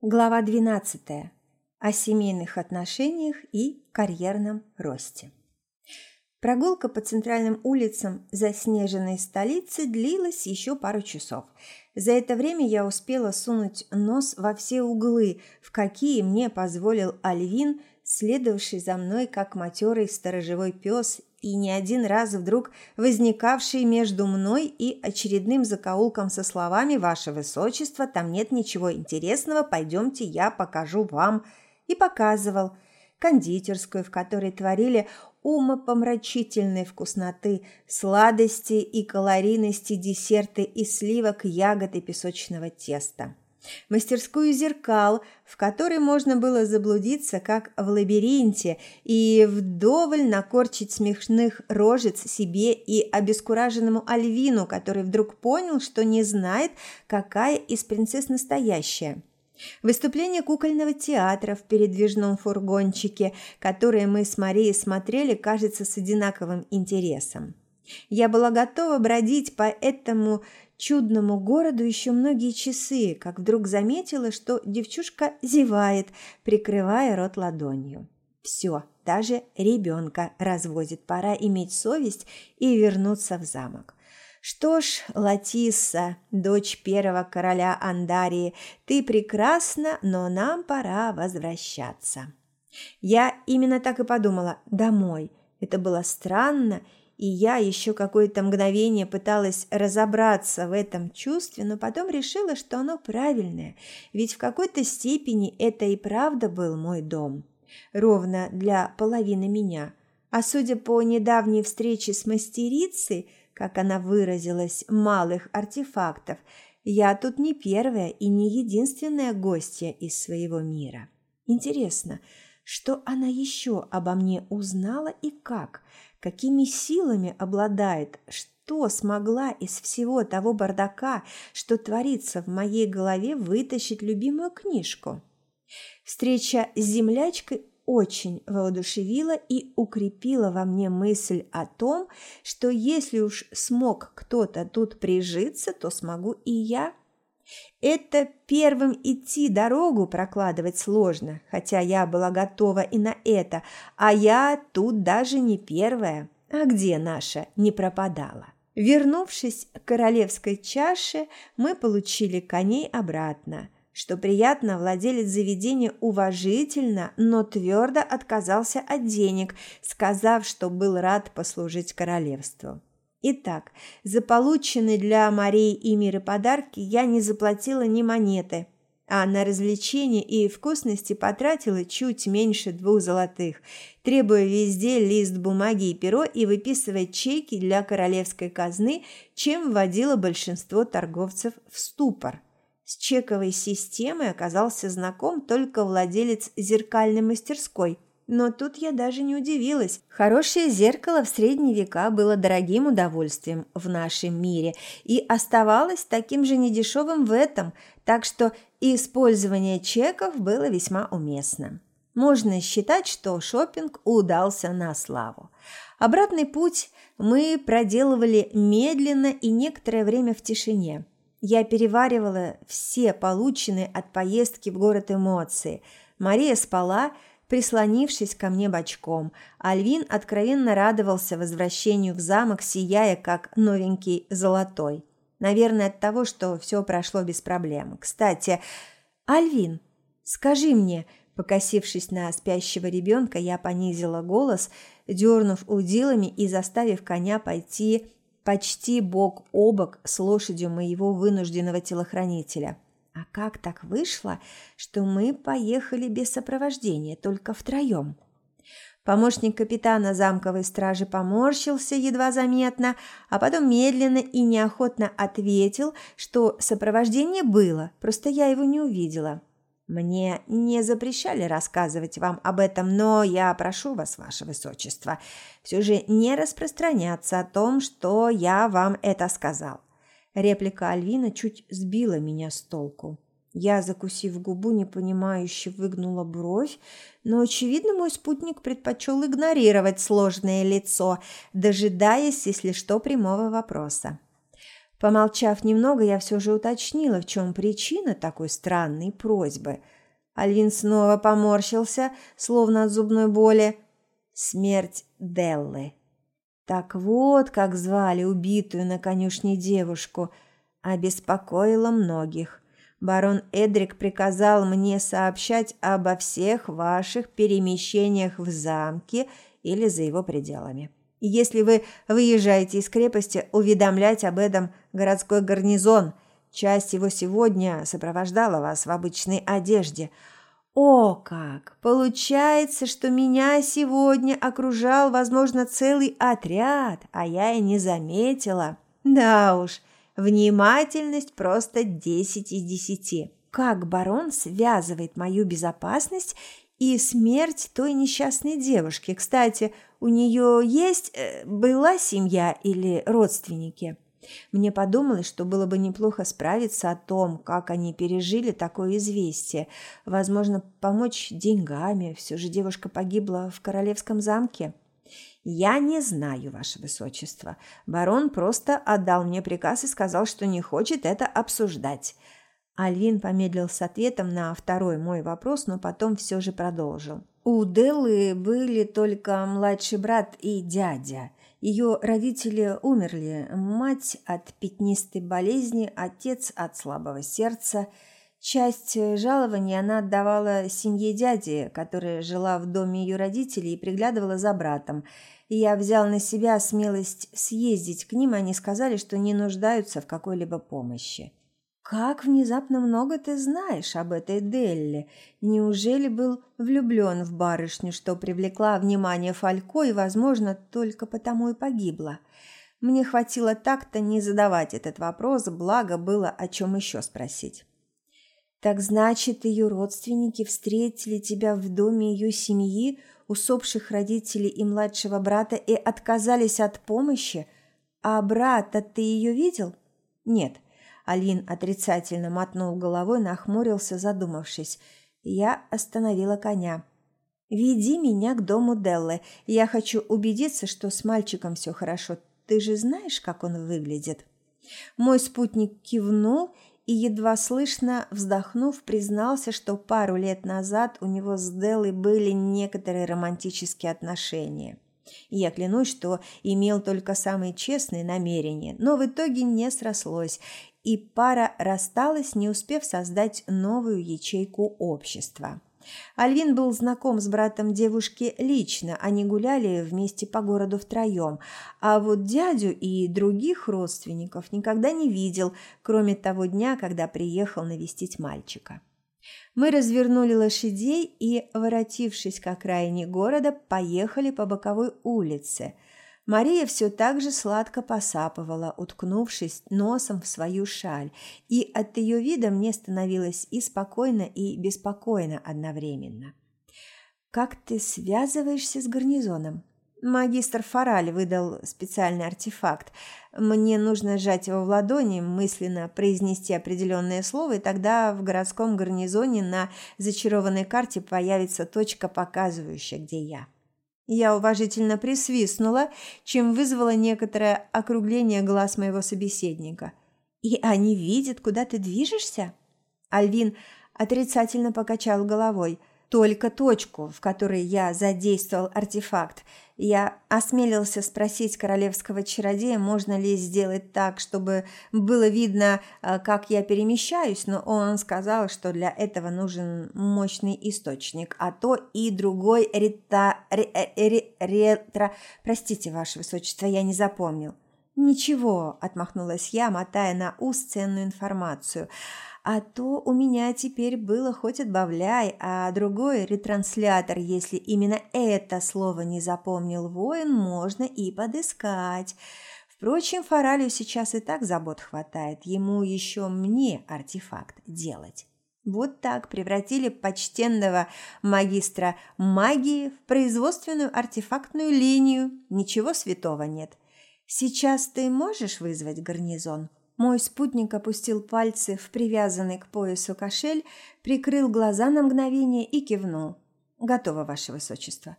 Глава 12. О семейных отношениях и карьерном росте. Прогулка по центральным улицам заснеженной столицы длилась еще пару часов. За это время я успела сунуть нос во все углы, в какие мне позволил Альвин, следовавший за мной как матерый сторожевой пес и не один раз вдруг возникавший между мной и очередным закоулком со словами «Ваше Высочество, там нет ничего интересного, пойдемте, я покажу вам». И показывал кондитерскую, в которой творили умопомрачительной вкусноты, сладости и калорийности десерты из сливок, ягод и песочного теста мастерскую зеркал, в которой можно было заблудиться, как в лабиринте, и вдоволь накорчить смешных рожец себе и обескураженному Альвину, который вдруг понял, что не знает, какая из принцесс настоящая. Выступление кукольного театра в передвижном фургончике, которое мы с Марией смотрели, кажется, с одинаковым интересом. Я была готова бродить по этому чудному городу еще многие часы, как вдруг заметила, что девчушка зевает, прикрывая рот ладонью. Все, даже ребенка развозит, пора иметь совесть и вернуться в замок. Что ж, Латисса, дочь первого короля Андарии, ты прекрасна, но нам пора возвращаться. Я именно так и подумала, домой. Это было странно и я еще какое-то мгновение пыталась разобраться в этом чувстве, но потом решила, что оно правильное, ведь в какой-то степени это и правда был мой дом. Ровно для половины меня. А судя по недавней встрече с мастерицей, как она выразилась, малых артефактов, я тут не первая и не единственная гостья из своего мира. Интересно, что она еще обо мне узнала и как – какими силами обладает, что смогла из всего того бардака, что творится в моей голове, вытащить любимую книжку. Встреча с землячкой очень воодушевила и укрепила во мне мысль о том, что если уж смог кто-то тут прижиться, то смогу и я. Это первым идти дорогу прокладывать сложно, хотя я была готова и на это, а я тут даже не первая. А где наша не пропадала? Вернувшись к королевской чаше, мы получили коней обратно. Что приятно, владелец заведения уважительно, но твердо отказался от денег, сказав, что был рад послужить королевству. Итак, за полученные для Марии и Миры подарки я не заплатила ни монеты, а на развлечения и вкусности потратила чуть меньше двух золотых, требуя везде лист бумаги и перо и выписывая чеки для королевской казны, чем вводило большинство торговцев в ступор. С чековой системой оказался знаком только владелец зеркальной мастерской – но тут я даже не удивилась. Хорошее зеркало в средние века было дорогим удовольствием в нашем мире и оставалось таким же недешевым в этом, так что использование чеков было весьма уместно. Можно считать, что шопинг удался на славу. Обратный путь мы проделывали медленно и некоторое время в тишине. Я переваривала все полученные от поездки в город эмоции. Мария спала, прислонившись ко мне бочком. Альвин откровенно радовался возвращению в замок, сияя как новенький золотой. Наверное, от того, что все прошло без проблем. Кстати, Альвин, скажи мне, покосившись на спящего ребенка, я понизила голос, дернув удилами и заставив коня пойти почти бок о бок с лошадью моего вынужденного телохранителя – как так вышло, что мы поехали без сопровождения, только втроем? Помощник капитана замковой стражи поморщился едва заметно, а потом медленно и неохотно ответил, что сопровождение было, просто я его не увидела. Мне не запрещали рассказывать вам об этом, но я прошу вас, ваше высочество, все же не распространяться о том, что я вам это сказал. Реплика Альвина чуть сбила меня с толку. Я, закусив губу, непонимающе выгнула бровь, но, очевидно, мой спутник предпочел игнорировать сложное лицо, дожидаясь, если что, прямого вопроса. Помолчав немного, я все же уточнила, в чем причина такой странной просьбы. Альвин снова поморщился, словно от зубной боли. Смерть Деллы. Так вот, как звали убитую на конюшне девушку, обеспокоила многих. Барон Эдрик приказал мне сообщать обо всех ваших перемещениях в замке или за его пределами. Если вы выезжаете из крепости, уведомлять об этом городской гарнизон. Часть его сегодня сопровождала вас в обычной одежде. О, как! Получается, что меня сегодня окружал, возможно, целый отряд, а я и не заметила. Да уж, внимательность просто десять из десяти. Как барон связывает мою безопасность и смерть той несчастной девушки. Кстати, у нее есть, э, была семья или родственники? Мне подумалось, что было бы неплохо справиться о том, как они пережили такое известие. Возможно, помочь деньгами. Все же девушка погибла в королевском замке. «Я не знаю, ваше высочество. Барон просто отдал мне приказ и сказал, что не хочет это обсуждать». Альвин помедлил с ответом на второй мой вопрос, но потом все же продолжил. У Деллы были только младший брат и дядя. Ее родители умерли, мать от пятнистой болезни, отец от слабого сердца. Часть жалования она отдавала семье дяди, которая жила в доме ее родителей и приглядывала за братом. Я взял на себя смелость съездить к ним, они сказали, что не нуждаются в какой-либо помощи. «Как внезапно много ты знаешь об этой Делле? Неужели был влюблен в барышню, что привлекла внимание Фалько и, возможно, только потому и погибла?» Мне хватило так-то не задавать этот вопрос, благо было о чем еще спросить. «Так значит, ее родственники встретили тебя в доме ее семьи, усопших родителей и младшего брата, и отказались от помощи? А брата ты ее видел?» «Нет». Алин отрицательно мотнул головой, нахмурился, задумавшись. Я остановила коня. «Веди меня к дому Деллы. Я хочу убедиться, что с мальчиком все хорошо. Ты же знаешь, как он выглядит?» Мой спутник кивнул и, едва слышно вздохнув, признался, что пару лет назад у него с Деллой были некоторые романтические отношения. я клянусь, что имел только самые честные намерения, но в итоге не срослось, и пара рассталась, не успев создать новую ячейку общества. Альвин был знаком с братом девушки лично, они гуляли вместе по городу втроем, а вот дядю и других родственников никогда не видел, кроме того дня, когда приехал навестить мальчика. Мы развернули лошадей и, воротившись к окраине города, поехали по боковой улице – Мария все так же сладко посапывала, уткнувшись носом в свою шаль, и от ее вида мне становилось и спокойно, и беспокойно одновременно. «Как ты связываешься с гарнизоном?» Магистр Фараль выдал специальный артефакт. Мне нужно сжать его в ладони, мысленно произнести определенное слово, и тогда в городском гарнизоне на зачарованной карте появится точка, показывающая, где я. Я уважительно присвистнула, чем вызвало некоторое округление глаз моего собеседника. «И они видят, куда ты движешься?» Альвин отрицательно покачал головой только точку, в которой я задействовал артефакт. Я осмелился спросить королевского чародея, можно ли сделать так, чтобы было видно, э, как я перемещаюсь, но он сказал, что для этого нужен мощный источник, а то и другой рита... Ре, ре, ретро... Простите, ваше высочество, я не запомнил. «Ничего», – отмахнулась я, мотая на ус ценную информацию – а то у меня теперь было хоть отбавляй, а другой ретранслятор, если именно это слово не запомнил воин, можно и подыскать. Впрочем, Фаралю сейчас и так забот хватает, ему еще мне артефакт делать. Вот так превратили почтенного магистра магии в производственную артефактную линию. Ничего святого нет. Сейчас ты можешь вызвать гарнизон? Мой спутник опустил пальцы в привязанный к поясу кошель, прикрыл глаза на мгновение и кивнул. «Готово, Ваше Высочество».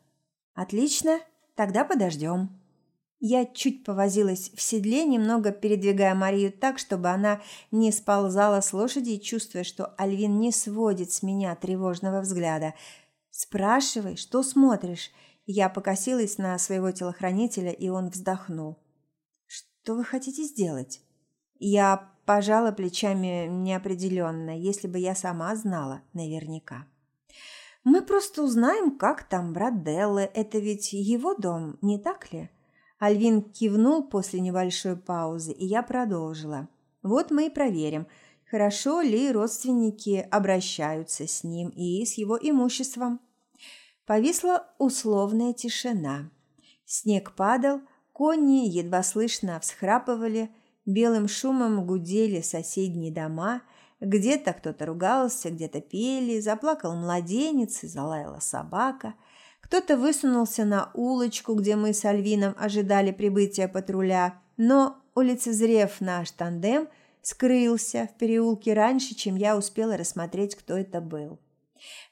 «Отлично, тогда подождем». Я чуть повозилась в седле, немного передвигая Марию так, чтобы она не сползала с лошади, чувствуя, что Альвин не сводит с меня тревожного взгляда. «Спрашивай, что смотришь?» Я покосилась на своего телохранителя, и он вздохнул. «Что вы хотите сделать?» Я пожала плечами неопределенно, если бы я сама знала наверняка. «Мы просто узнаем, как там брат Деллы. Это ведь его дом, не так ли?» Альвин кивнул после небольшой паузы, и я продолжила. Вот мы и проверим, хорошо ли родственники обращаются с ним и с его имуществом. Повисла условная тишина. Снег падал, кони едва слышно всхрапывали, белым шумом гудели соседние дома, где-то кто-то ругался, где-то пели, заплакал младенец и залаяла собака – кто-то высунулся на улочку, где мы с Альвином ожидали прибытия патруля, но, улицезрев наш тандем, скрылся в переулке раньше, чем я успела рассмотреть, кто это был.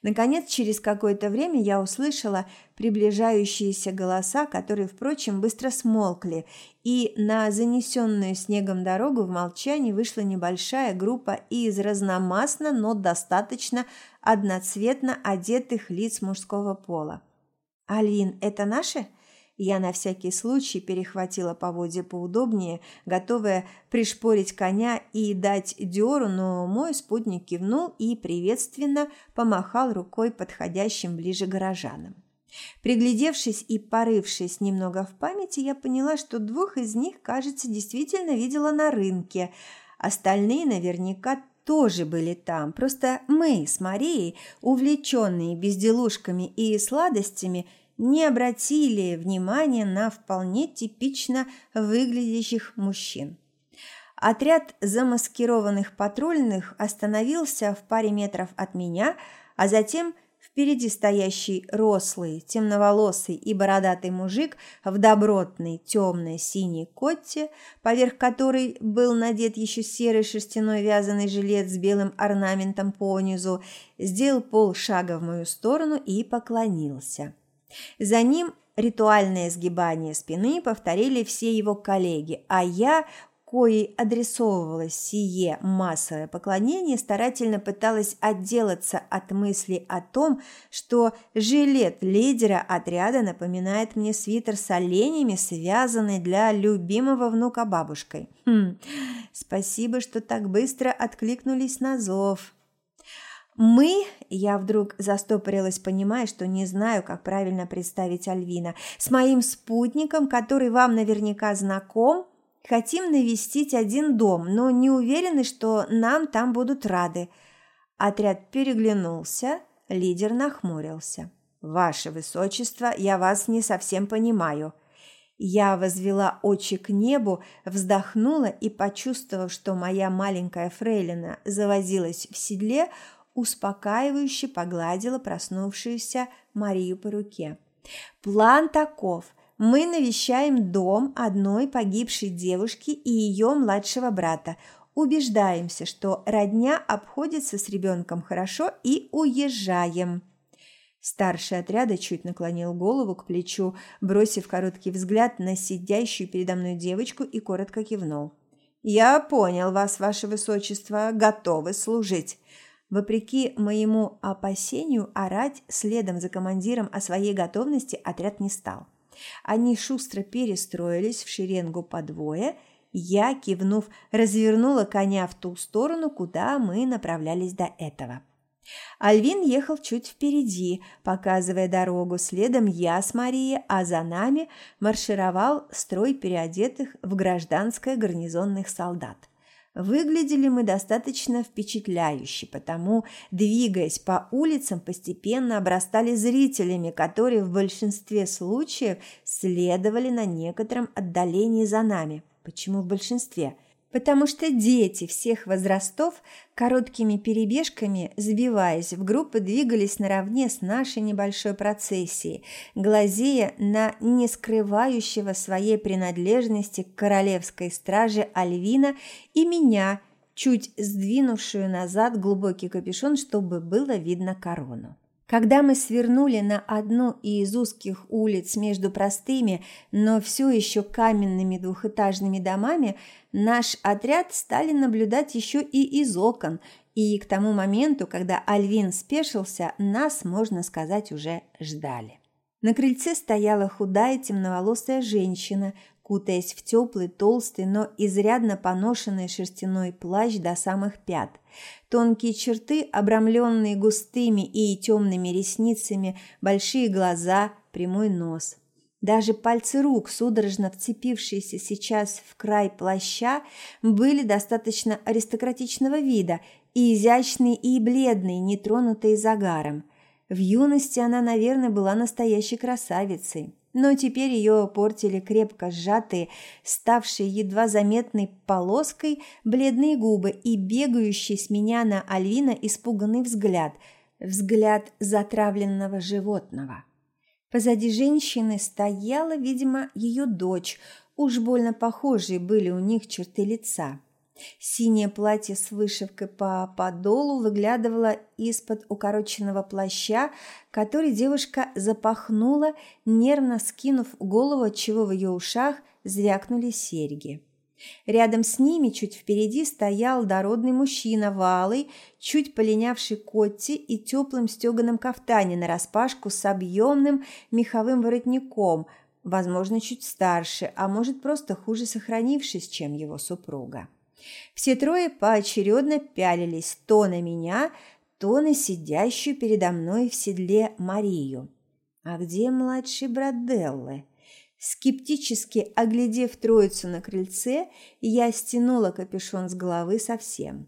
Наконец, через какое-то время я услышала приближающиеся голоса, которые, впрочем, быстро смолкли, и на занесенную снегом дорогу в молчании вышла небольшая группа из разномастно, но достаточно одноцветно одетых лиц мужского пола. «Алин, это наши?» Я на всякий случай перехватила поводья поудобнее, готовая пришпорить коня и дать дёру, но мой спутник кивнул и приветственно помахал рукой подходящим ближе горожанам. Приглядевшись и порывшись немного в памяти, я поняла, что двух из них, кажется, действительно видела на рынке. Остальные наверняка тоже были там. Просто мы с Марией, увлеченные безделушками и сладостями, не обратили внимания на вполне типично выглядящих мужчин. Отряд замаскированных патрульных остановился в паре метров от меня, а затем впереди стоящий рослый, темноволосый и бородатый мужик в добротной темной синей котте, поверх которой был надет еще серый шерстяной вязаный жилет с белым орнаментом понизу, сделал полшага в мою сторону и поклонился. За ним ритуальное сгибание спины повторили все его коллеги, а я, коей адресовывалось сие массовое поклонение, старательно пыталась отделаться от мысли о том, что жилет лидера отряда напоминает мне свитер с оленями, связанный для любимого внука бабушкой. Хм, спасибо, что так быстро откликнулись на зов. «Мы...» – я вдруг застопорилась, понимая, что не знаю, как правильно представить Альвина. «С моим спутником, который вам наверняка знаком, хотим навестить один дом, но не уверены, что нам там будут рады». Отряд переглянулся, лидер нахмурился. «Ваше Высочество, я вас не совсем понимаю». Я возвела очи к небу, вздохнула и, почувствовав, что моя маленькая фрейлина завозилась в седле, успокаивающе погладила проснувшуюся Марию по руке. «План таков. Мы навещаем дом одной погибшей девушки и ее младшего брата. Убеждаемся, что родня обходится с ребенком хорошо и уезжаем». Старший отряда чуть наклонил голову к плечу, бросив короткий взгляд на сидящую передо мной девочку и коротко кивнул. «Я понял вас, ваше высочество, готовы служить. Вопреки моему опасению, орать следом за командиром о своей готовности отряд не стал. Они шустро перестроились в шеренгу по двое. Я, кивнув, развернула коня в ту сторону, куда мы направлялись до этого. Альвин ехал чуть впереди, показывая дорогу. Следом я с Марией, а за нами маршировал строй переодетых в гражданское гарнизонных солдат. Выглядели мы достаточно впечатляюще, потому, двигаясь по улицам, постепенно обрастали зрителями, которые в большинстве случаев следовали на некотором отдалении за нами. Почему в большинстве? Потому что дети всех возрастов короткими перебежками, сбиваясь в группы, двигались наравне с нашей небольшой процессией, глазея на не скрывающего своей принадлежности к королевской страже Альвина и меня, чуть сдвинувшую назад глубокий капюшон, чтобы было видно корону. Когда мы свернули на одну из узких улиц между простыми, но все еще каменными двухэтажными домами, наш отряд стали наблюдать еще и из окон, и к тому моменту, когда Альвин спешился, нас, можно сказать, уже ждали. На крыльце стояла худая темноволосая женщина, кутаясь в теплый, толстый, но изрядно поношенный шерстяной плащ до самых пят. Тонкие черты, обрамленные густыми и темными ресницами, большие глаза, прямой нос. Даже пальцы рук, судорожно вцепившиеся сейчас в край плаща, были достаточно аристократичного вида, и изящные, и бледные, нетронутые загаром. В юности она, наверное, была настоящей красавицей но теперь ее портили крепко сжатые, ставшие едва заметной полоской бледные губы и бегающий с меня на Альвина испуганный взгляд, взгляд затравленного животного. Позади женщины стояла, видимо, ее дочь, уж больно похожие были у них черты лица. Синее платье с вышивкой по подолу выглядывало из-под укороченного плаща, который девушка запахнула, нервно скинув голову, отчего в ее ушах звякнули серьги. Рядом с ними, чуть впереди, стоял дородный мужчина в чуть полинявший котти и теплым стеганом кафтане нараспашку с объемным меховым воротником, возможно, чуть старше, а может, просто хуже сохранившись, чем его супруга. Все трое поочередно пялились то на меня, то на сидящую передо мной в седле Марию. А где младший брат Деллы? Скептически оглядев троицу на крыльце, я стянула капюшон с головы совсем.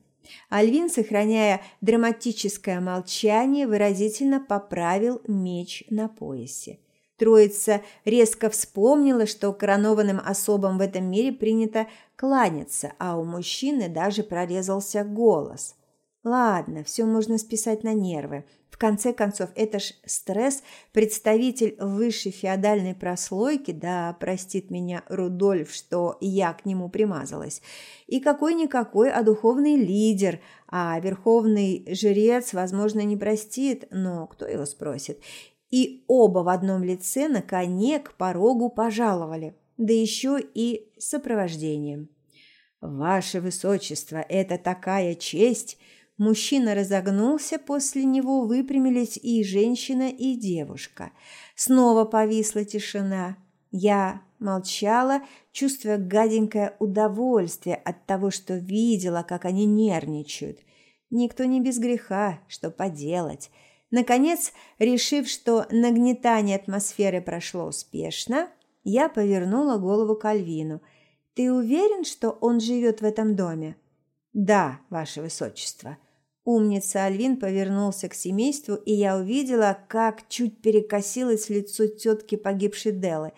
Альвин, сохраняя драматическое молчание, выразительно поправил меч на поясе. Троица резко вспомнила, что коронованным особам в этом мире принято кланяться, а у мужчины даже прорезался голос. Ладно, все можно списать на нервы. В конце концов, это ж стресс, представитель высшей феодальной прослойки, да простит меня Рудольф, что я к нему примазалась, и какой-никакой, а духовный лидер, а верховный жрец, возможно, не простит, но кто его спросит? И оба в одном лице на коне к порогу пожаловали, да еще и сопровождением. «Ваше Высочество, это такая честь!» Мужчина разогнулся, после него выпрямились и женщина, и девушка. Снова повисла тишина. Я молчала, чувствуя гаденькое удовольствие от того, что видела, как они нервничают. Никто не без греха, что поделать. Наконец, решив, что нагнетание атмосферы прошло успешно, я повернула голову к Альвину. «Ты уверен, что он живет в этом доме?» «Да, ваше высочество». Умница Альвин повернулся к семейству, и я увидела, как чуть перекосилось лицо тетки погибшей Делы.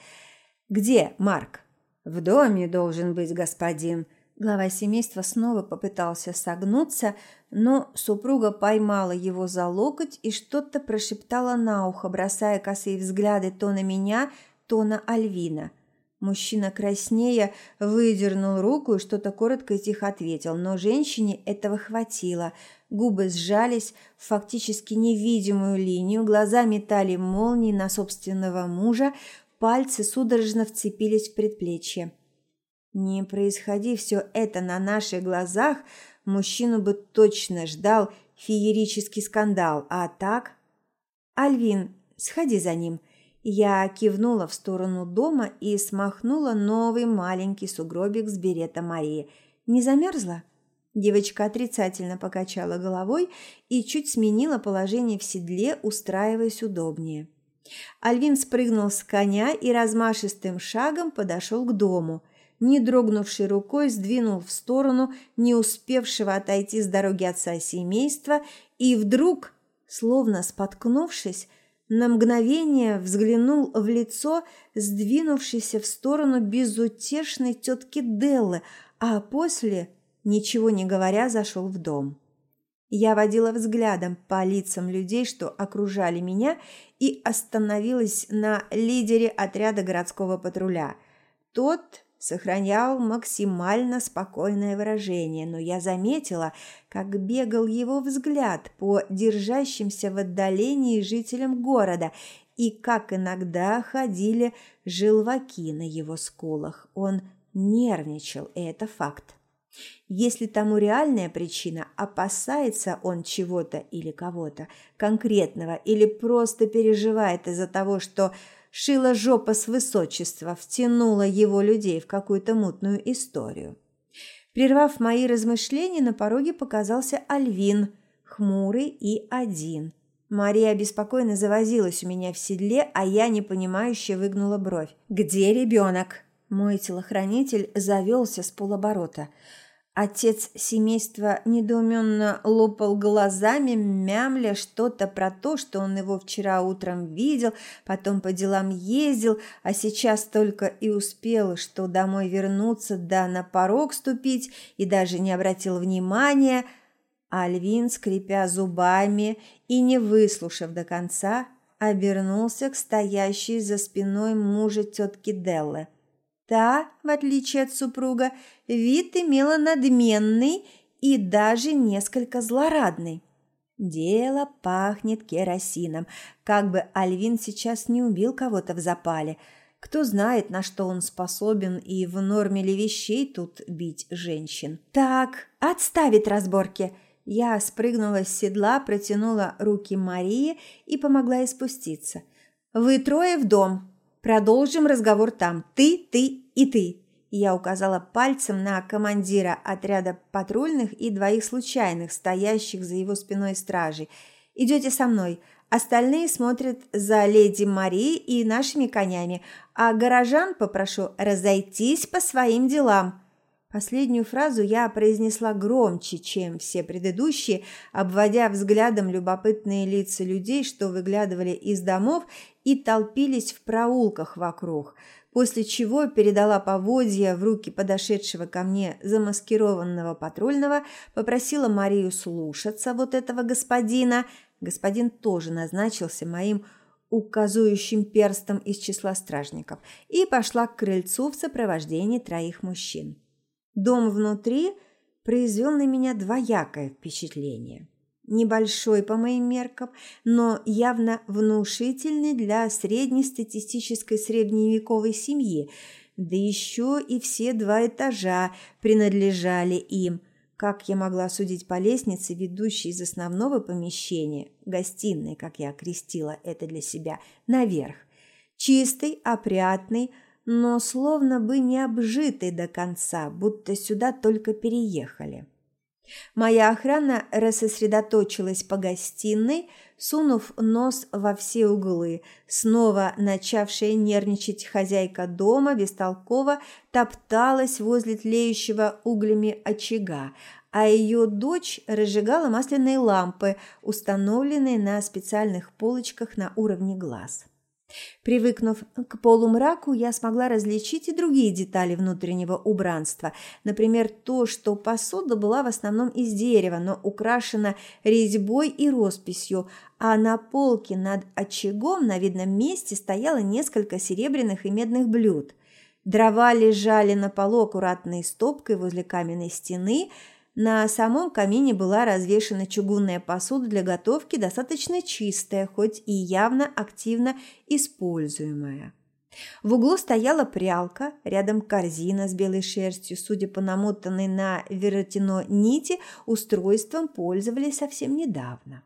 «Где Марк?» «В доме должен быть господин», Глава семейства снова попытался согнуться, но супруга поймала его за локоть и что-то прошептала на ухо, бросая косые взгляды то на меня, то на Альвина. Мужчина краснея выдернул руку и что-то коротко и тихо ответил, но женщине этого хватило. Губы сжались в фактически невидимую линию, глаза метали молнии на собственного мужа, пальцы судорожно вцепились в предплечье. Не происходи все это на наших глазах, мужчину бы точно ждал феерический скандал, а так... «Альвин, сходи за ним». Я кивнула в сторону дома и смахнула новый маленький сугробик с берета Марии. «Не замерзла?» Девочка отрицательно покачала головой и чуть сменила положение в седле, устраиваясь удобнее. Альвин спрыгнул с коня и размашистым шагом подошел к дому – не дрогнувшей рукой сдвинул в сторону не успевшего отойти с дороги отца семейства и вдруг, словно споткнувшись, на мгновение взглянул в лицо сдвинувшейся в сторону безутешной тетки Деллы, а после, ничего не говоря, зашел в дом. Я водила взглядом по лицам людей, что окружали меня, и остановилась на лидере отряда городского патруля. Тот сохранял максимально спокойное выражение, но я заметила, как бегал его взгляд по держащимся в отдалении жителям города и как иногда ходили желваки на его скулах. Он нервничал, и это факт. Если тому реальная причина, опасается он чего-то или кого-то конкретного, или просто переживает из-за того, что шила жопа с высочества втянула его людей в какую-то мутную историю. Прервав мои размышления, на пороге показался Альвин, хмурый и один. Мария беспокойно завозилась у меня в седле, а я непонимающе выгнула бровь. «Где ребенок?» Мой телохранитель завелся с полоборота – Отец семейства недоуменно лопал глазами, мямля что-то про то, что он его вчера утром видел, потом по делам ездил, а сейчас только и успел, что домой вернуться, да на порог ступить, и даже не обратил внимания. Альвин, скрипя зубами и не выслушав до конца, обернулся к стоящей за спиной мужа тетки Деллы. Та, в отличие от супруга, вид имела надменный и даже несколько злорадный. Дело пахнет керосином, как бы Альвин сейчас не убил кого-то в запале. Кто знает, на что он способен и в норме ли вещей тут бить женщин. Так, отставить разборки. Я спрыгнула с седла, протянула руки Марии и помогла ей спуститься. Вы трое в дом. Продолжим разговор там. Ты, ты и ты!» Я указала пальцем на командира отряда патрульных и двоих случайных, стоящих за его спиной стражей. «Идете со мной. Остальные смотрят за леди Марией и нашими конями, а горожан попрошу разойтись по своим делам». Последнюю фразу я произнесла громче, чем все предыдущие, обводя взглядом любопытные лица людей, что выглядывали из домов и толпились в проулках вокруг – после чего передала поводья в руки подошедшего ко мне замаскированного патрульного, попросила Марию слушаться вот этого господина. Господин тоже назначился моим указующим перстом из числа стражников и пошла к крыльцу в сопровождении троих мужчин. Дом внутри произвел на меня двоякое впечатление небольшой по моим меркам, но явно внушительный для среднестатистической средневековой семьи, да еще и все два этажа принадлежали им. Как я могла судить по лестнице, ведущей из основного помещения, гостиной, как я окрестила это для себя, наверх. Чистый, опрятный, но словно бы не обжитый до конца, будто сюда только переехали. Моя охрана рассосредоточилась по гостиной, сунув нос во все углы. Снова начавшая нервничать хозяйка дома бестолково топталась возле тлеющего углями очага, а ее дочь разжигала масляные лампы, установленные на специальных полочках на уровне глаз. Привыкнув к полумраку, я смогла различить и другие детали внутреннего убранства. Например, то, что посуда была в основном из дерева, но украшена резьбой и росписью, а на полке над очагом на видном месте стояло несколько серебряных и медных блюд. Дрова лежали на полу аккуратной стопкой возле каменной стены – на самом камине была развешена чугунная посуда для готовки, достаточно чистая, хоть и явно активно используемая. В углу стояла прялка, рядом корзина с белой шерстью, судя по намотанной на веретено нити, устройством пользовались совсем недавно.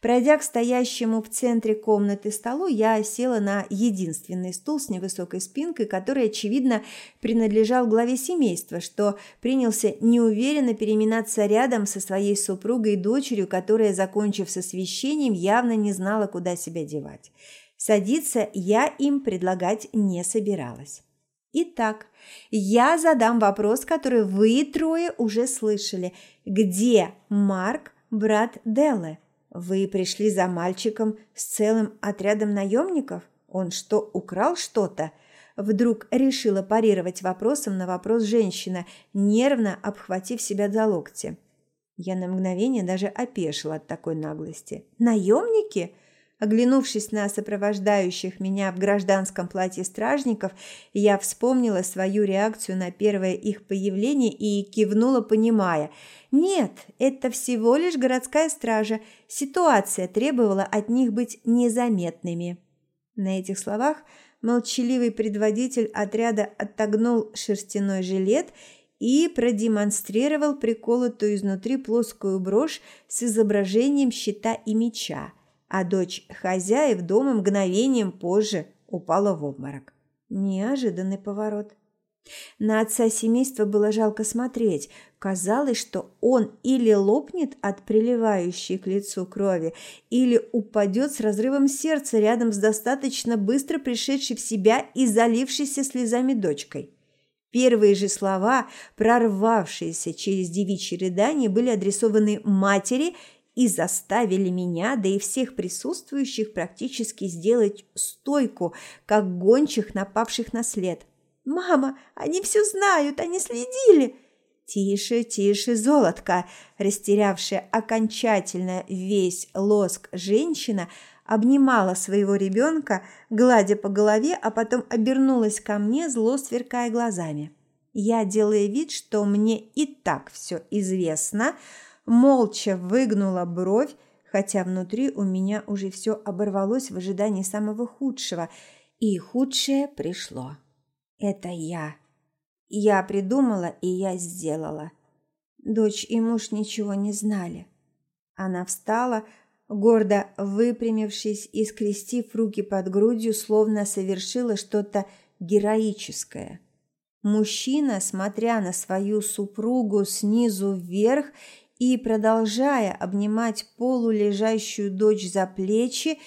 Пройдя к стоящему в центре комнаты столу, я села на единственный стул с невысокой спинкой, который, очевидно, принадлежал главе семейства, что принялся неуверенно переминаться рядом со своей супругой и дочерью, которая, закончив с освещением, явно не знала, куда себя девать. Садиться я им предлагать не собиралась. Итак, я задам вопрос, который вы трое уже слышали. Где Марк, брат Деллы? «Вы пришли за мальчиком с целым отрядом наемников? Он что, украл что-то?» Вдруг решила парировать вопросом на вопрос женщина, нервно обхватив себя за локти. Я на мгновение даже опешила от такой наглости. «Наемники? Оглянувшись на сопровождающих меня в гражданском платье стражников, я вспомнила свою реакцию на первое их появление и кивнула, понимая. Нет, это всего лишь городская стража. Ситуация требовала от них быть незаметными. На этих словах молчаливый предводитель отряда отогнул шерстяной жилет и продемонстрировал приколотую изнутри плоскую брошь с изображением щита и меча – а дочь хозяев дома мгновением позже упала в обморок. Неожиданный поворот. На отца семейства было жалко смотреть. Казалось, что он или лопнет от приливающей к лицу крови, или упадет с разрывом сердца рядом с достаточно быстро пришедшей в себя и залившейся слезами дочкой. Первые же слова, прорвавшиеся через девичьи рыдания, были адресованы матери и заставили меня, да и всех присутствующих практически сделать стойку, как гончих, напавших на след. «Мама, они все знают, они следили!» «Тише, тише, золотка!» Растерявшая окончательно весь лоск женщина обнимала своего ребенка, гладя по голове, а потом обернулась ко мне, зло сверкая глазами. Я, делая вид, что мне и так все известно, – молча выгнула бровь, хотя внутри у меня уже все оборвалось в ожидании самого худшего, и худшее пришло. Это я. Я придумала, и я сделала. Дочь и муж ничего не знали. Она встала, гордо выпрямившись и скрестив руки под грудью, словно совершила что-то героическое. Мужчина, смотря на свою супругу снизу вверх и, продолжая обнимать полулежащую дочь за плечи,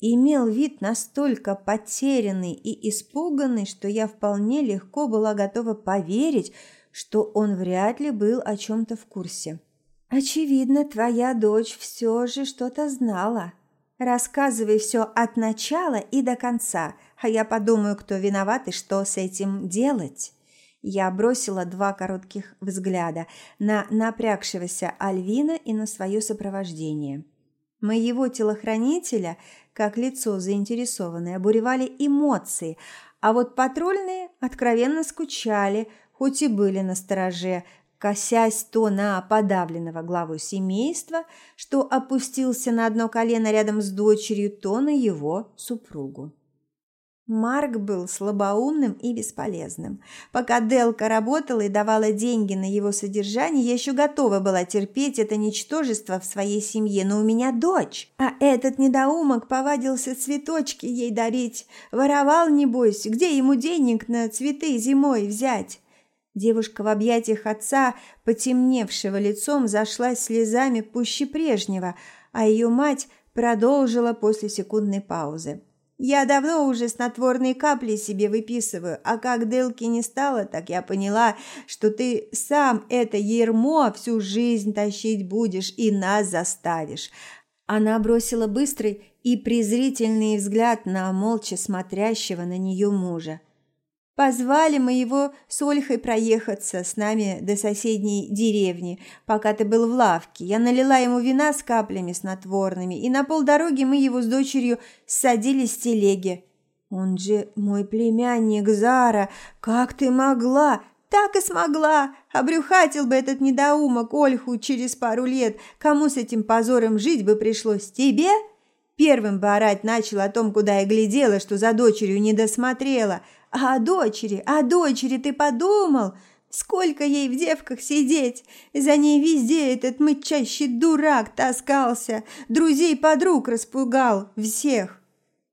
имел вид настолько потерянный и испуганный, что я вполне легко была готова поверить, что он вряд ли был о чем-то в курсе. «Очевидно, твоя дочь все же что-то знала. Рассказывай все от начала и до конца, а я подумаю, кто виноват и что с этим делать». Я бросила два коротких взгляда на напрягшегося Альвина и на свое сопровождение. Моего телохранителя, как лицо заинтересованное, обуревали эмоции, а вот патрульные откровенно скучали, хоть и были на стороже, косясь то на подавленного главу семейства, что опустился на одно колено рядом с дочерью, то на его супругу. Марк был слабоумным и бесполезным. Пока Делка работала и давала деньги на его содержание, я еще готова была терпеть это ничтожество в своей семье, но у меня дочь. А этот недоумок повадился цветочки ей дарить. Воровал, небось, где ему денег на цветы зимой взять? Девушка в объятиях отца, потемневшего лицом, зашлась слезами пуще прежнего, а ее мать продолжила после секундной паузы. Я давно уже снотворные капли себе выписываю, а как Делки не стало, так я поняла, что ты сам это ермо всю жизнь тащить будешь и нас заставишь. Она бросила быстрый и презрительный взгляд на молча смотрящего на нее мужа. Позвали мы его с Ольхой проехаться с нами до соседней деревни, пока ты был в лавке. Я налила ему вина с каплями снотворными, и на полдороги мы его с дочерью садили с телеги. Он же мой племянник Зара. Как ты могла? Так и смогла. Обрюхатил бы этот недоумок Ольху через пару лет. Кому с этим позором жить бы пришлось? Тебе? Первым бы орать начал о том, куда я глядела, что за дочерью не досмотрела – а о дочери, о дочери ты подумал? Сколько ей в девках сидеть? За ней везде этот мычащий дурак таскался, друзей подруг распугал, всех.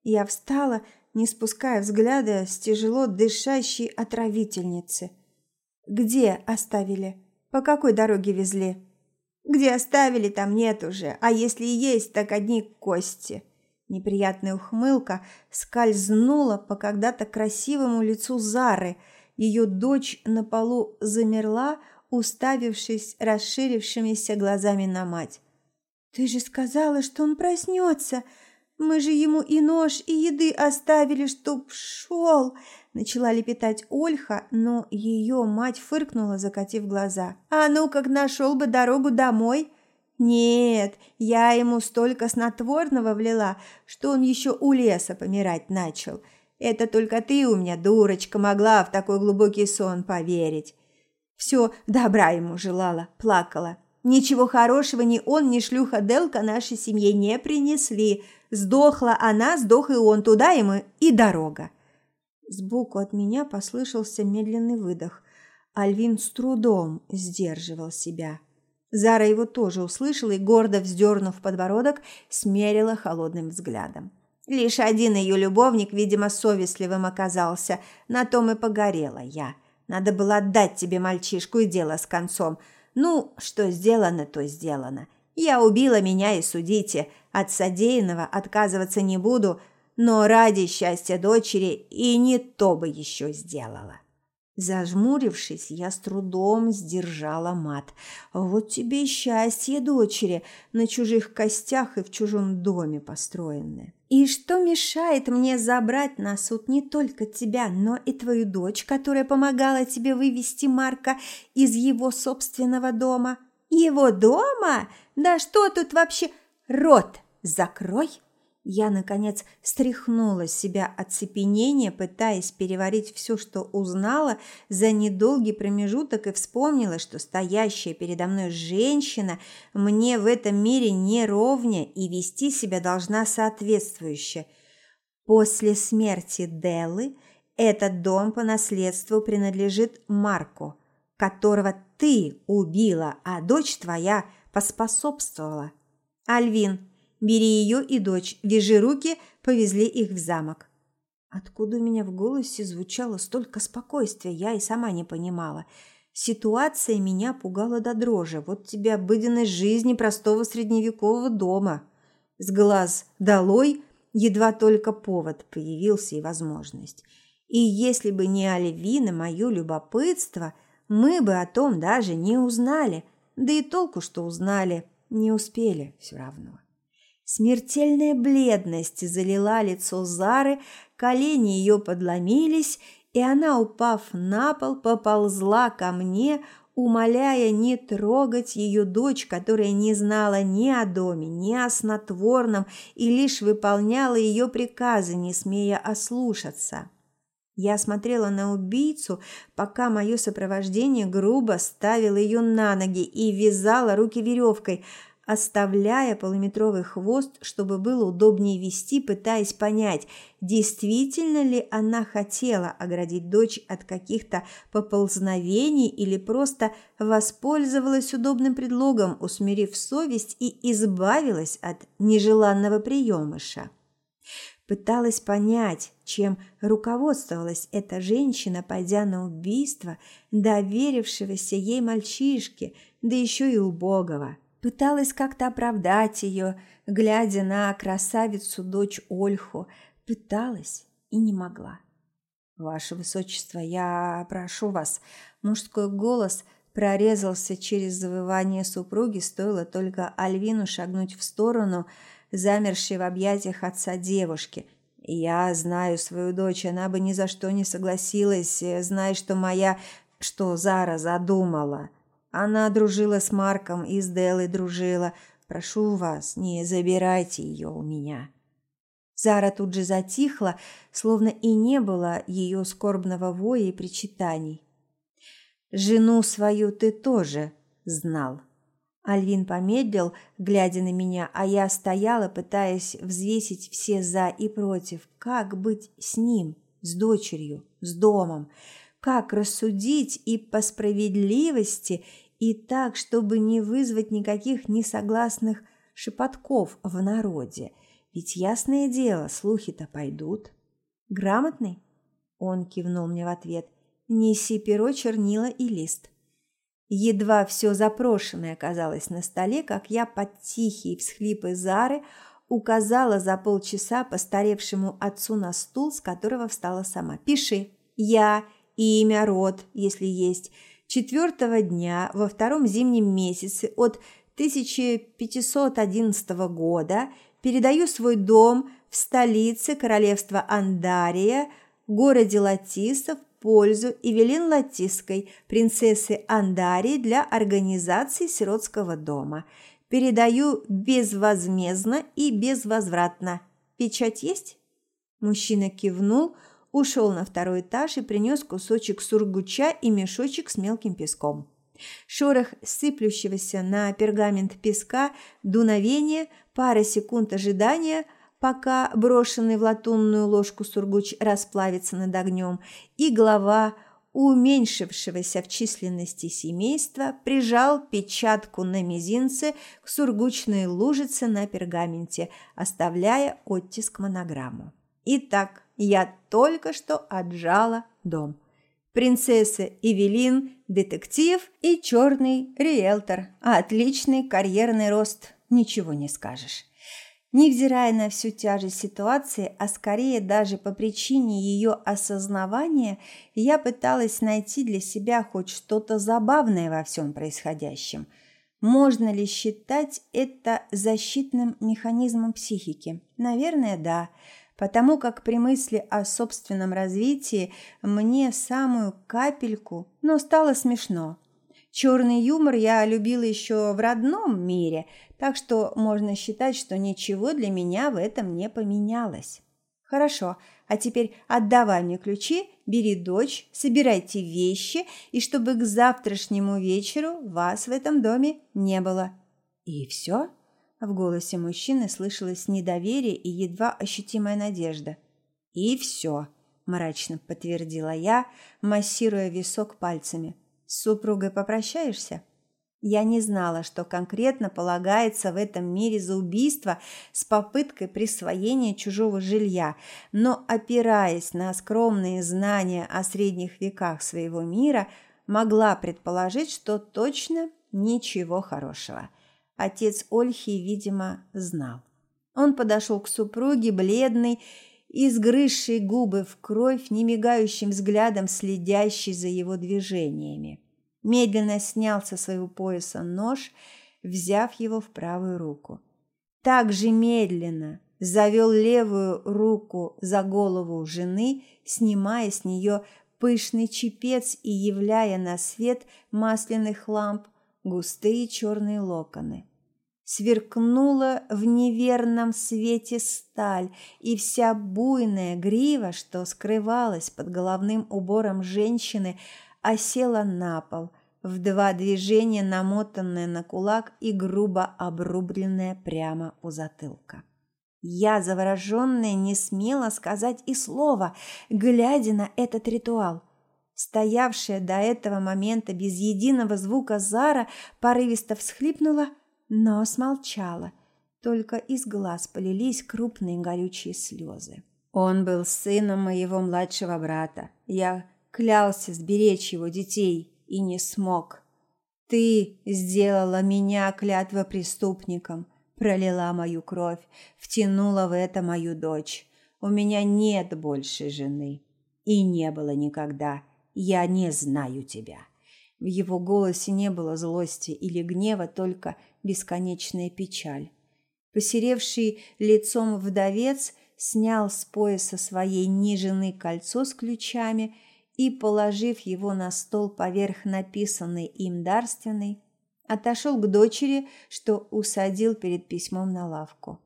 Я встала, не спуская взгляда с тяжело дышащей отравительницы. Где оставили? По какой дороге везли? Где оставили, там нет уже, а если и есть, так одни кости. Неприятная ухмылка скользнула по когда-то красивому лицу Зары. Ее дочь на полу замерла, уставившись расширившимися глазами на мать. «Ты же сказала, что он проснется! Мы же ему и нож, и еды оставили, чтоб шел!» Начала лепетать Ольха, но ее мать фыркнула, закатив глаза. «А ну, как нашел бы дорогу домой!» Нет, я ему столько снотворного влила, что он еще у леса помирать начал. Это только ты у меня, дурочка, могла в такой глубокий сон поверить. Все, добра ему желала, плакала. Ничего хорошего ни он, ни шлюха Делка нашей семье не принесли. Сдохла она, сдох и он, туда ему и дорога. Сбоку от меня послышался медленный выдох. Альвин с трудом сдерживал себя. Зара его тоже услышала и, гордо вздернув подбородок, смерила холодным взглядом. Лишь один ее любовник, видимо, совестливым оказался. На том и погорела я. Надо было отдать тебе мальчишку и дело с концом. Ну, что сделано, то сделано. Я убила меня и судите. От содеянного отказываться не буду, но ради счастья дочери и не то бы еще сделала. Зажмурившись, я с трудом сдержала мат. Вот тебе и счастье, дочери, на чужих костях и в чужом доме построенное. И что мешает мне забрать на суд не только тебя, но и твою дочь, которая помогала тебе вывести Марка из его собственного дома? Его дома? Да что тут вообще? Рот закрой! Я, наконец, стряхнула с себя оцепенение, пытаясь переварить все, что узнала за недолгий промежуток и вспомнила, что стоящая передо мной женщина мне в этом мире не ровня и вести себя должна соответствующе. После смерти Деллы этот дом по наследству принадлежит Марку, которого ты убила, а дочь твоя поспособствовала. Альвин, Бери ее и дочь, вяжи руки, повезли их в замок. Откуда у меня в голосе звучало столько спокойствия, я и сама не понимала. Ситуация меня пугала до дрожи. Вот тебе обыденность жизни простого средневекового дома. С глаз долой едва только повод появился и возможность. И если бы не Оливина, мое любопытство, мы бы о том даже не узнали. Да и толку, что узнали, не успели все равно. Смертельная бледность залила лицо Зары, колени ее подломились, и она, упав на пол, поползла ко мне, умоляя не трогать ее дочь, которая не знала ни о доме, ни о снотворном и лишь выполняла ее приказы, не смея ослушаться. Я смотрела на убийцу, пока мое сопровождение грубо ставило ее на ноги и вязала руки веревкой – оставляя полуметровый хвост, чтобы было удобнее вести, пытаясь понять, действительно ли она хотела оградить дочь от каких-то поползновений или просто воспользовалась удобным предлогом, усмирив совесть и избавилась от нежеланного приемыша. Пыталась понять, чем руководствовалась эта женщина, пойдя на убийство доверившегося ей мальчишки, да еще и убогого. Пыталась как-то оправдать ее, глядя на красавицу дочь Ольху. Пыталась и не могла. «Ваше Высочество, я прошу вас». Мужской голос прорезался через завывание супруги, стоило только Альвину шагнуть в сторону, замершей в объятиях отца девушки. «Я знаю свою дочь, она бы ни за что не согласилась, зная, что моя... что Зара задумала». Она дружила с Марком и с Делой дружила. Прошу вас, не забирайте ее у меня». Зара тут же затихла, словно и не было ее скорбного воя и причитаний. «Жену свою ты тоже знал». Альвин помедлил, глядя на меня, а я стояла, пытаясь взвесить все «за» и «против». Как быть с ним, с дочерью, с домом? Как рассудить и по справедливости, и так, чтобы не вызвать никаких несогласных шепотков в народе? Ведь ясное дело, слухи-то пойдут. Грамотный? Он кивнул мне в ответ. Неси перо, чернила и лист. Едва все запрошенное оказалось на столе, как я под тихие всхлипы Зары указала за полчаса постаревшему отцу на стул, с которого встала сама. «Пиши. Я имя, род, если есть, четвертого дня во втором зимнем месяце от 1511 года передаю свой дом в столице королевства Андария, городе Латиса, в пользу Эвелин Латисской, принцессы Андарии для организации сиротского дома. Передаю безвозмездно и безвозвратно. Печать есть?» Мужчина кивнул, ушел на второй этаж и принес кусочек сургуча и мешочек с мелким песком. Шорох сыплющегося на пергамент песка, дуновение, пара секунд ожидания, пока брошенный в латунную ложку сургуч расплавится над огнем, и глава уменьшившегося в численности семейства прижал печатку на мизинце к сургучной лужице на пергаменте, оставляя оттиск монограмму. Итак, я только что отжала дом. Принцесса Эвелин – детектив и черный риэлтор. Отличный карьерный рост, ничего не скажешь. Невзирая на всю тяжесть ситуации, а скорее даже по причине ее осознавания, я пыталась найти для себя хоть что-то забавное во всем происходящем. Можно ли считать это защитным механизмом психики? Наверное, да потому как при мысли о собственном развитии мне самую капельку, но стало смешно. Черный юмор я любила еще в родном мире, так что можно считать, что ничего для меня в этом не поменялось. Хорошо, а теперь отдавай мне ключи, бери дочь, собирайте вещи, и чтобы к завтрашнему вечеру вас в этом доме не было. И все? В голосе мужчины слышалось недоверие и едва ощутимая надежда. «И все», – мрачно подтвердила я, массируя висок пальцами. «С супругой попрощаешься?» Я не знала, что конкретно полагается в этом мире за убийство с попыткой присвоения чужого жилья, но, опираясь на скромные знания о средних веках своего мира, могла предположить, что точно ничего хорошего – Отец Ольхи, видимо, знал. Он подошел к супруге, бледный, изгрызший губы в кровь, немигающим взглядом следящий за его движениями. Медленно снял со своего пояса нож, взяв его в правую руку. Так же медленно завел левую руку за голову жены, снимая с нее пышный чепец и являя на свет масляных ламп густые черные локоны сверкнула в неверном свете сталь, и вся буйная грива, что скрывалась под головным убором женщины, осела на пол, в два движения намотанная на кулак и грубо обрубленная прямо у затылка. Я, завороженная, не смела сказать и слова, глядя на этот ритуал. Стоявшая до этого момента без единого звука Зара порывисто всхлипнула – но смолчала, только из глаз полились крупные горючие слезы. Он был сыном моего младшего брата. Я клялся сберечь его детей и не смог. Ты сделала меня клятва преступником, пролила мою кровь, втянула в это мою дочь. У меня нет больше жены и не было никогда. Я не знаю тебя. В его голосе не было злости или гнева, только бесконечная печаль. Посеревший лицом вдовец снял с пояса своей нижины кольцо с ключами и, положив его на стол поверх написанной им дарственной, отошел к дочери, что усадил перед письмом на лавку.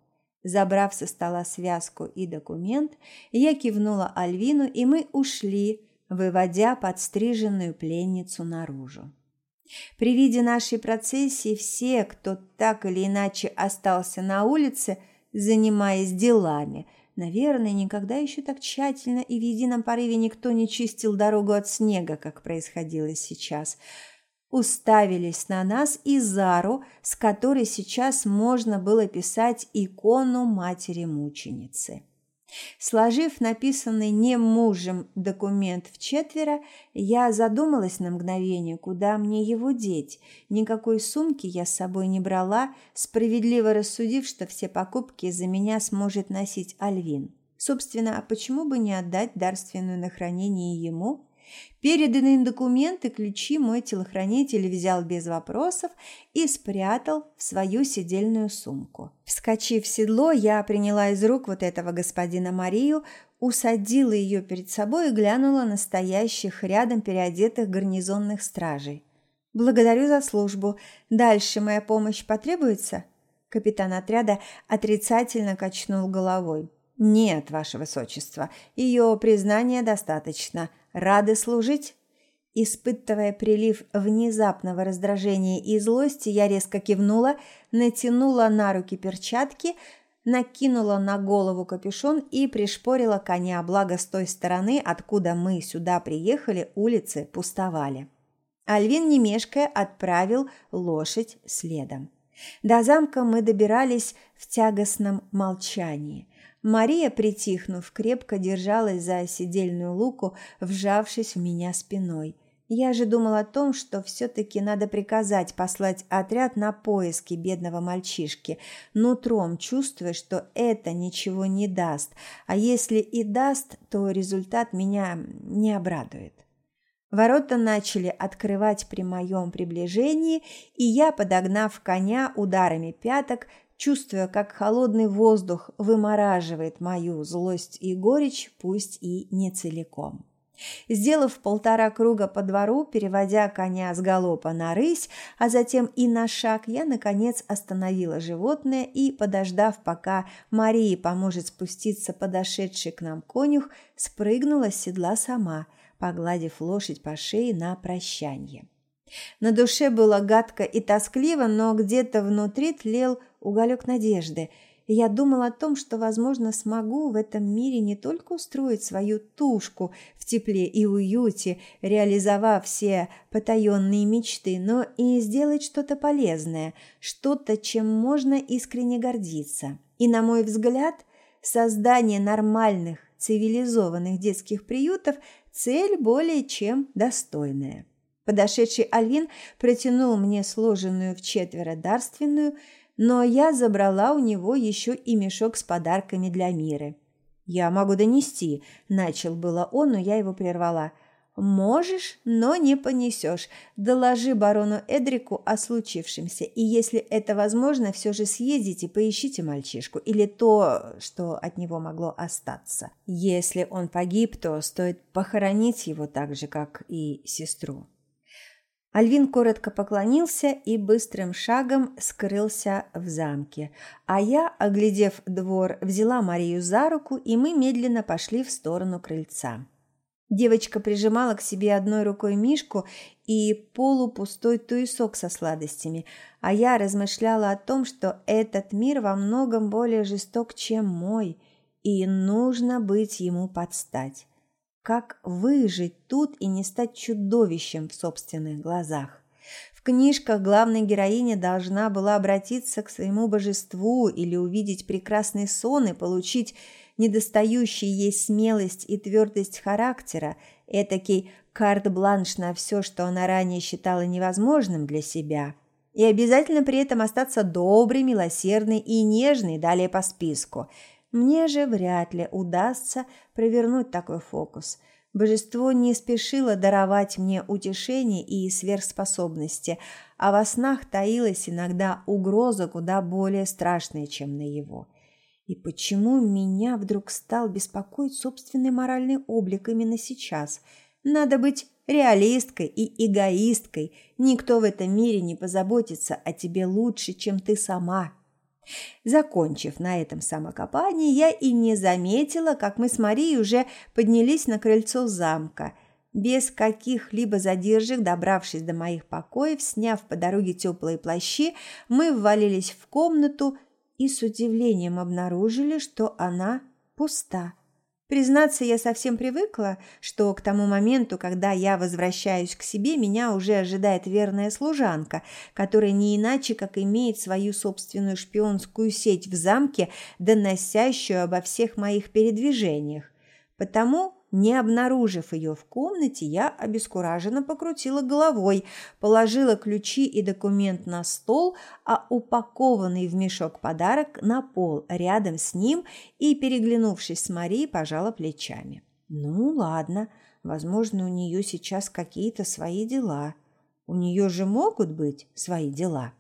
Забрав со стола связку и документ, я кивнула Альвину, и мы ушли, выводя подстриженную пленницу наружу. При виде нашей процессии все, кто так или иначе остался на улице, занимаясь делами, наверное, никогда еще так тщательно и в едином порыве никто не чистил дорогу от снега, как происходило сейчас, уставились на нас и Зару, с которой сейчас можно было писать икону матери-мученицы. Сложив написанный не мужем документ в четверо, я задумалась на мгновение, куда мне его деть. Никакой сумки я с собой не брала, справедливо рассудив, что все покупки за меня сможет носить Альвин. Собственно, а почему бы не отдать дарственную на хранение ему? Переданные документы, ключи мой телохранитель взял без вопросов и спрятал в свою сидельную сумку. Вскочив в седло, я приняла из рук вот этого господина Марию, усадила ее перед собой и глянула на стоящих рядом переодетых гарнизонных стражей. Благодарю за службу. Дальше моя помощь потребуется? Капитан отряда отрицательно качнул головой. Нет, ваше высочество. Ее признания достаточно. Рады служить? Испытывая прилив внезапного раздражения и злости, я резко кивнула, натянула на руки перчатки, накинула на голову капюшон и пришпорила коня, благо с той стороны, откуда мы сюда приехали, улицы пустовали. Альвин, не мешкая, отправил лошадь следом. До замка мы добирались в тягостном молчании. Мария, притихнув, крепко держалась за сидельную луку, вжавшись в меня спиной. Я же думал о том, что все-таки надо приказать послать отряд на поиски бедного мальчишки, нутром чувствуя, что это ничего не даст, а если и даст, то результат меня не обрадует. Ворота начали открывать при моем приближении, и я, подогнав коня ударами пяток, чувствуя, как холодный воздух вымораживает мою злость и горечь, пусть и не целиком. Сделав полтора круга по двору, переводя коня с галопа на рысь, а затем и на шаг, я, наконец, остановила животное и, подождав, пока Марии поможет спуститься подошедший к нам конюх, спрыгнула с седла сама – погладив лошадь по шее на прощанье. На душе было гадко и тоскливо, но где-то внутри тлел уголек надежды, я думал о том, что, возможно, смогу в этом мире не только устроить свою тушку в тепле и уюте, реализовав все потаенные мечты, но и сделать что-то полезное, что-то, чем можно искренне гордиться. И, на мой взгляд, создание нормальных, цивилизованных детских приютов Цель более чем достойная. Подошедший Альвин протянул мне сложенную в четверо дарственную, но я забрала у него еще и мешок с подарками для Миры. «Я могу донести», – начал было он, но я его прервала – «Можешь, но не понесешь. Доложи барону Эдрику о случившемся, и если это возможно, все же съездите, поищите мальчишку или то, что от него могло остаться. Если он погиб, то стоит похоронить его так же, как и сестру». Альвин коротко поклонился и быстрым шагом скрылся в замке, а я, оглядев двор, взяла Марию за руку, и мы медленно пошли в сторону крыльца. Девочка прижимала к себе одной рукой мишку и полупустой туесок со сладостями, а я размышляла о том, что этот мир во многом более жесток, чем мой, и нужно быть ему подстать. Как выжить тут и не стать чудовищем в собственных глазах? В книжках главная героиня должна была обратиться к своему божеству или увидеть прекрасный сон и получить недостающая ей смелость и твердость характера, этакий карт-бланш на все, что она ранее считала невозможным для себя. И обязательно при этом остаться доброй, милосердной и нежной далее по списку. Мне же вряд ли удастся провернуть такой фокус. Божество не спешило даровать мне утешение и сверхспособности, а во снах таилась иногда угроза куда более страшная, чем на его. И почему меня вдруг стал беспокоить собственный моральный облик именно сейчас? Надо быть реалисткой и эгоисткой. Никто в этом мире не позаботится о тебе лучше, чем ты сама. Закончив на этом самокопании, я и не заметила, как мы с Марией уже поднялись на крыльцо замка. Без каких-либо задержек, добравшись до моих покоев, сняв по дороге теплые плащи, мы ввалились в комнату, и с удивлением обнаружили, что она пуста. Признаться, я совсем привыкла, что к тому моменту, когда я возвращаюсь к себе, меня уже ожидает верная служанка, которая не иначе, как имеет свою собственную шпионскую сеть в замке, доносящую обо всех моих передвижениях. Потому не обнаружив ее в комнате, я обескураженно покрутила головой, положила ключи и документ на стол, а упакованный в мешок подарок на пол рядом с ним и, переглянувшись с Марией, пожала плечами. «Ну, ладно, возможно, у нее сейчас какие-то свои дела. У нее же могут быть свои дела».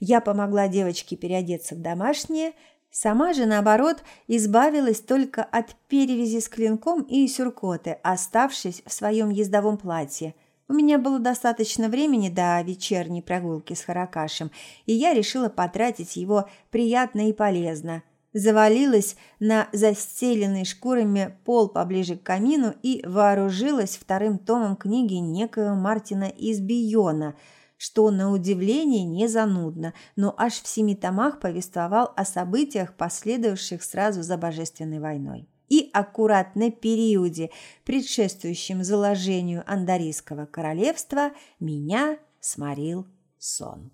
Я помогла девочке переодеться в домашнее, Сама же, наоборот, избавилась только от перевязи с клинком и сюркоты, оставшись в своем ездовом платье. У меня было достаточно времени до вечерней прогулки с Харакашем, и я решила потратить его приятно и полезно. Завалилась на застеленный шкурами пол поближе к камину и вооружилась вторым томом книги некоего Мартина из Биона, что, на удивление, не занудно, но аж в семи томах повествовал о событиях, последовавших сразу за Божественной войной и аккурат на периоде, предшествующем заложению Андарийского королевства, меня сморил сон.